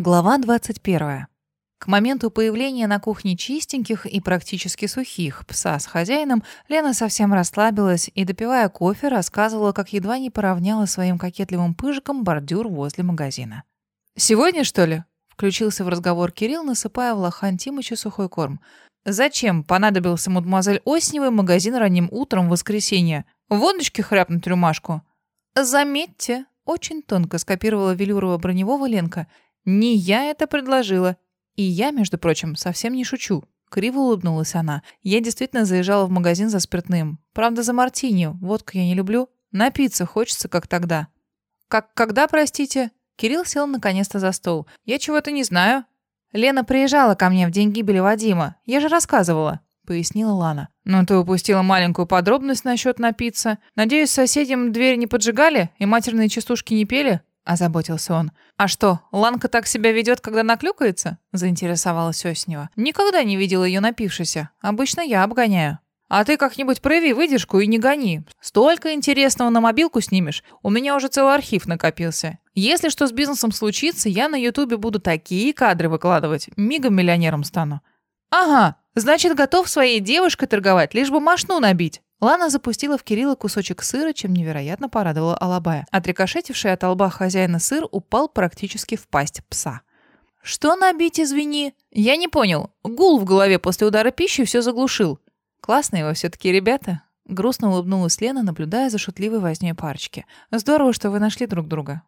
Глава 21. К моменту появления на кухне чистеньких и практически сухих пса с хозяином, Лена совсем расслабилась и, допивая кофе, рассказывала, как едва не поравняла своим кокетливым пыжиком бордюр возле магазина. «Сегодня, что ли?» — включился в разговор Кирилл, насыпая в лохань Тимыча сухой корм. «Зачем понадобился мадемуазель Осневой магазин ранним утром в воскресенье? Водочки хряпнуть рюмашку?» «Заметьте», — очень тонко скопировала велюрово-броневого Ленка — не я это предложила. И я, между прочим, совсем не шучу. Криво улыбнулась она. Я действительно заезжала в магазин за спиртным. Правда, за мартини. Водку я не люблю. Напиться хочется, как тогда. Как когда, простите? Кирилл сел наконец-то за стол. Я чего-то не знаю. Лена приезжала ко мне в день гибели Вадима. Я же рассказывала. Пояснила Лана. «Ну, ты упустила маленькую подробность насчет напиться. Надеюсь, соседям дверь не поджигали и матерные частушки не пели?» Озаботился он. «А что, Ланка так себя ведет, когда наклюкается?» — заинтересовалась Оснева. «Никогда не видела ее напившейся. Обычно я обгоняю». «А ты как-нибудь прояви выдержку и не гони. Столько интересного на мобилку снимешь. У меня уже целый архив накопился. Если что с бизнесом случится, я на Ютубе буду такие кадры выкладывать. Мигом миллионером стану». «Ага, значит, готов своей девушкой торговать, лишь бы машну набить». Лана запустила в Кирилла кусочек сыра, чем невероятно порадовала Алабая. Отрикошетивший от лба хозяина сыр упал практически в пасть пса. «Что набить, извини?» «Я не понял. Гул в голове после удара пищи все заглушил». «Классные вы все-таки ребята». Грустно улыбнулась Лена, наблюдая за шутливой вознёй парочки. «Здорово, что вы нашли друг друга».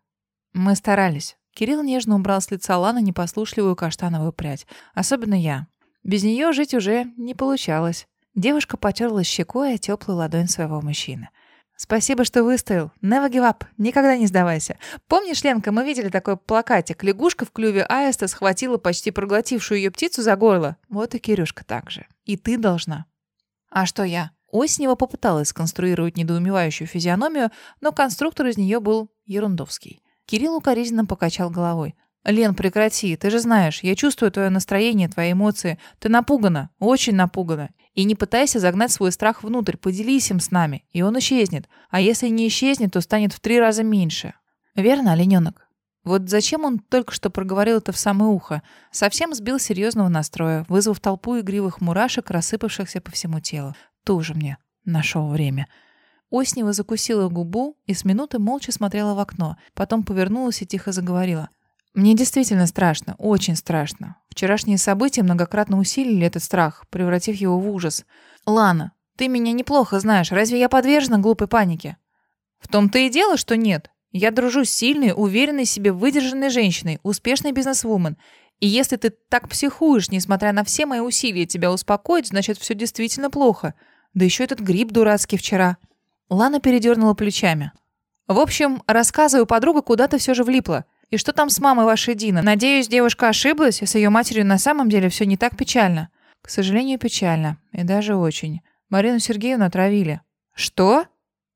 «Мы старались». Кирилл нежно убрал с лица Ланы непослушливую каштановую прядь. «Особенно я. Без нее жить уже не получалось». Девушка потерла щекой о теплую ладонь своего мужчины. «Спасибо, что выстоял. Never give up. Никогда не сдавайся. Помнишь, Ленка, мы видели такой плакатик. Лягушка в клюве аиста схватила почти проглотившую ее птицу за горло. Вот и Кирюшка так же. И ты должна». «А что я?» Оснева попыталась сконструировать недоумевающую физиономию, но конструктор из нее был ерундовский. Кирилл укоризненно покачал головой. «Лен, прекрати. Ты же знаешь, я чувствую твое настроение, твои эмоции. Ты напугана, очень напугана. И не пытайся загнать свой страх внутрь, поделись им с нами, и он исчезнет. А если не исчезнет, то станет в три раза меньше. Верно, олененок? Вот зачем он только что проговорил это в самое ухо? Совсем сбил серьезного настроя, вызвав толпу игривых мурашек, рассыпавшихся по всему телу. Тоже мне нашел время. Оснева закусила губу и с минуты молча смотрела в окно, потом повернулась и тихо заговорила. Мне действительно страшно, очень страшно. Вчерашние события многократно усилили этот страх, превратив его в ужас. Лана, ты меня неплохо знаешь. Разве я подвержена глупой панике? В том-то и дело, что нет. Я дружу с сильной, уверенной в себе, выдержанной женщиной, успешной бизнесвумен. И если ты так психуешь, несмотря на все мои усилия тебя успокоить, значит, все действительно плохо. Да еще этот гриб дурацкий вчера. Лана передернула плечами. В общем, рассказываю, подруга куда-то все же влипла. И что там с мамой вашей Дины? Надеюсь, девушка ошиблась, и с ее матерью на самом деле все не так печально. К сожалению, печально. И даже очень. Марину Сергеевну отравили. Что?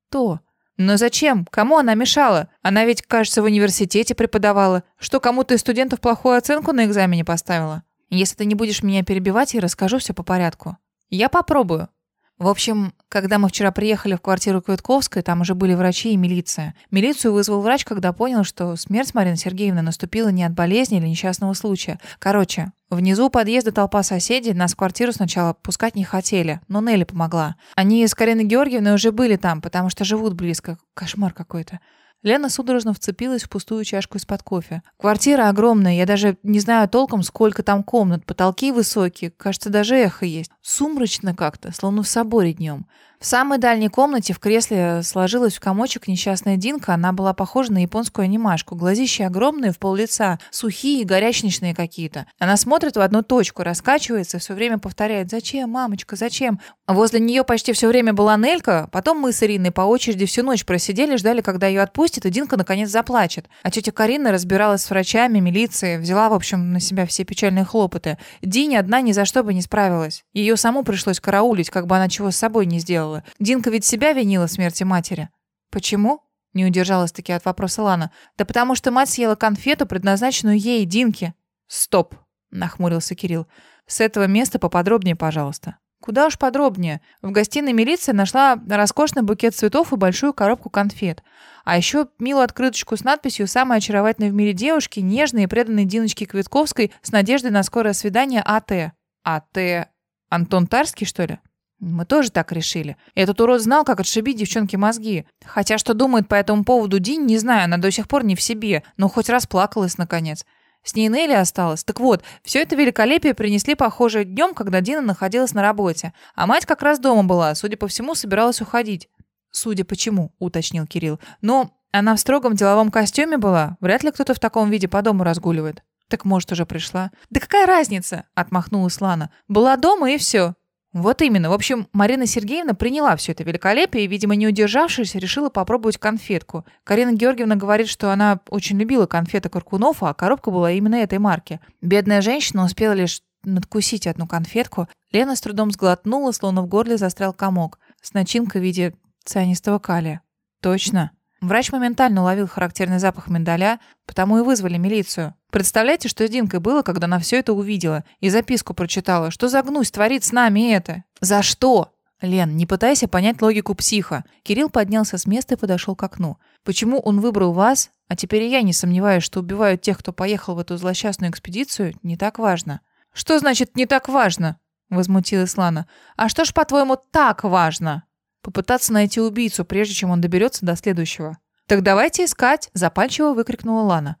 То. Но зачем? Кому она мешала? Она ведь, кажется, в университете преподавала. Что, кому-то из студентов плохую оценку на экзамене поставила? Если ты не будешь меня перебивать, я расскажу все по порядку. Я попробую. В общем, когда мы вчера приехали в квартиру Квитковской, там уже были врачи и милиция. Милицию вызвал врач, когда понял, что смерть Марины Сергеевны наступила не от болезни или несчастного случая. Короче, внизу подъезда толпа соседей, нас в квартиру сначала пускать не хотели, но Нелли помогла. Они с Кариной Георгиевной уже были там, потому что живут близко. Кошмар какой-то. Лена судорожно вцепилась в пустую чашку из-под кофе. Квартира огромная, я даже не знаю толком, сколько там комнат. Потолки высокие, кажется, даже эхо есть. Сумрачно как-то, словно в соборе днем. В самой дальней комнате в кресле сложилась в комочек несчастная Динка. Она была похожа на японскую анимашку. Глазища огромные, в пол лица, сухие, горячничные какие-то. Она смотрит в одну точку, раскачивается, все время повторяет «Зачем, мамочка, зачем?». Возле нее почти все время была Нелька. Потом мы с Ириной по очереди всю ночь просидели, ждали, когда ее отпустят, и Динка наконец заплачет. А тетя Карина разбиралась с врачами, милицией, взяла, в общем, на себя все печальные хлопоты. Диня одна ни за что бы не справилась. Ее саму пришлось караулить, как бы она чего с собой не сделала сделала. Динка ведь себя винила в смерти матери. Почему? Не удержалась таки от вопроса Лана. Да потому что мать съела конфету, предназначенную ей, Динке. Стоп, нахмурился Кирилл. С этого места поподробнее, пожалуйста. Куда уж подробнее. В гостиной милиция нашла роскошный букет цветов и большую коробку конфет. А еще милую открыточку с надписью «Самая очаровательная в мире девушки, нежные и преданные Диночке Квитковской с надеждой на скорое свидание А.Т.» «А.Т.» Антон Тарский, что ли? Мы тоже так решили. Этот урод знал, как отшибить девчонке мозги. Хотя что думает по этому поводу Дин, не знаю, она до сих пор не в себе, но хоть расплакалась наконец. С ней Нелли осталась. Так вот, все это великолепие принесли, похоже, днем, когда Дина находилась на работе. А мать как раз дома была, судя по всему, собиралась уходить. «Судя почему», — уточнил Кирилл. «Но она в строгом деловом костюме была. Вряд ли кто-то в таком виде по дому разгуливает». «Так, может, уже пришла?» «Да какая разница?» — отмахнулась Лана. «Была дома и все». Вот именно. В общем, Марина Сергеевна приняла все это великолепие и, видимо, не удержавшись, решила попробовать конфетку. Карина Георгиевна говорит, что она очень любила конфеты Каркунов, а коробка была именно этой марки. Бедная женщина успела лишь надкусить одну конфетку. Лена с трудом сглотнула, словно в горле застрял комок. С начинкой в виде цианистого калия. Точно. Врач моментально уловил характерный запах миндаля, потому и вызвали милицию. Представляете, что с Динкой было, когда она все это увидела и записку прочитала? Что за гнусь творит с нами это? За что? Лен, не пытайся понять логику психа. Кирилл поднялся с места и подошел к окну. Почему он выбрал вас, а теперь и я не сомневаюсь, что убивают тех, кто поехал в эту злосчастную экспедицию, не так важно. Что значит «не так важно»? Возмутилась Лана. А что ж, по-твоему, так важно? Попытаться найти убийцу, прежде чем он доберется до следующего. «Так давайте искать!» – запальчиво выкрикнула Лана.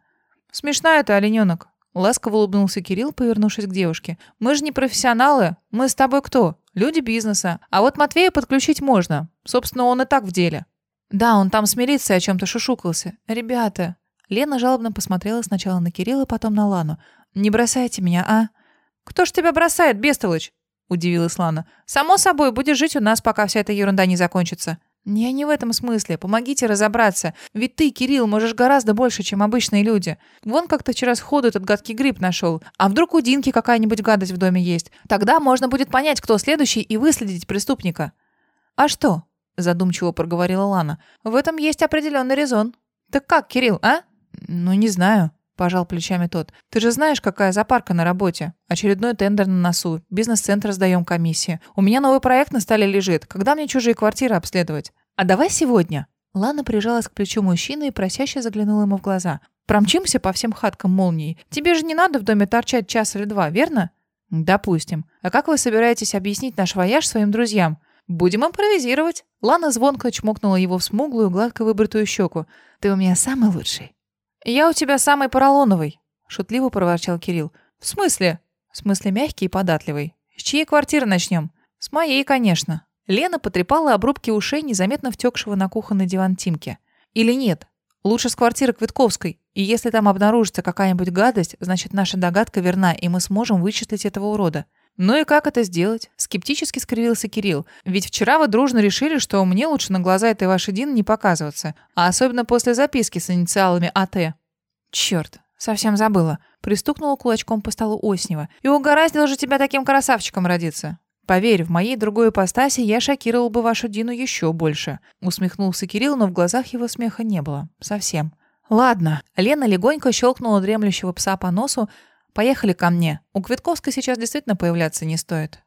«Смешная ты, олененок!» Ласково улыбнулся Кирилл, повернувшись к девушке. «Мы же не профессионалы. Мы с тобой кто? Люди бизнеса. А вот Матвея подключить можно. Собственно, он и так в деле». «Да, он там с милицией о чем-то шушукался. Ребята...» Лена жалобно посмотрела сначала на Кирилла, потом на Лану. «Не бросайте меня, а?» «Кто ж тебя бросает, бестолочь?» — удивилась Лана. «Само собой, будешь жить у нас, пока вся эта ерунда не закончится». «Я не в этом смысле. Помогите разобраться. Ведь ты, Кирилл, можешь гораздо больше, чем обычные люди. Вон как-то вчера сходу этот гадкий гриб нашел. А вдруг у Динки какая-нибудь гадость в доме есть? Тогда можно будет понять, кто следующий, и выследить преступника». «А что?» — задумчиво проговорила Лана. «В этом есть определенный резон». «Так как, Кирилл, а?» «Ну, не знаю». — пожал плечами тот. «Ты же знаешь, какая запарка на работе. Очередной тендер на носу. Бизнес-центр сдаем комиссии. У меня новый проект на столе лежит. Когда мне чужие квартиры обследовать? А давай сегодня?» Лана прижалась к плечу мужчины и просяще заглянула ему в глаза. «Промчимся по всем хаткам молнией. Тебе же не надо в доме торчать час или два, верно?» «Допустим. А как вы собираетесь объяснить наш вояж своим друзьям?» «Будем импровизировать». Лана звонко чмокнула его в смуглую, гладко выбритую щеку. «Ты у меня самый лучший». «Я у тебя самый поролоновый», — шутливо проворчал Кирилл. «В смысле?» «В смысле мягкий и податливый. С чьей квартиры начнем?» «С моей, конечно». Лена потрепала обрубки ушей, незаметно втекшего на кухонный диван Тимки. «Или нет? Лучше с квартиры Квитковской. И если там обнаружится какая-нибудь гадость, значит, наша догадка верна, и мы сможем вычислить этого урода. «Ну и как это сделать?» — скептически скривился Кирилл. «Ведь вчера вы дружно решили, что мне лучше на глаза этой вашей Дины не показываться, а особенно после записки с инициалами АТ». «Черт, совсем забыла». Пристукнула кулачком по столу Оснева. «И угораздило же тебя таким красавчиком родиться». «Поверь, в моей другой ипостаси я шокировал бы вашу Дину еще больше», усмехнулся Кирилл, но в глазах его смеха не было. Совсем. «Ладно». Лена легонько щелкнула дремлющего пса по носу, Поехали ко мне. У Квитковской сейчас действительно появляться не стоит.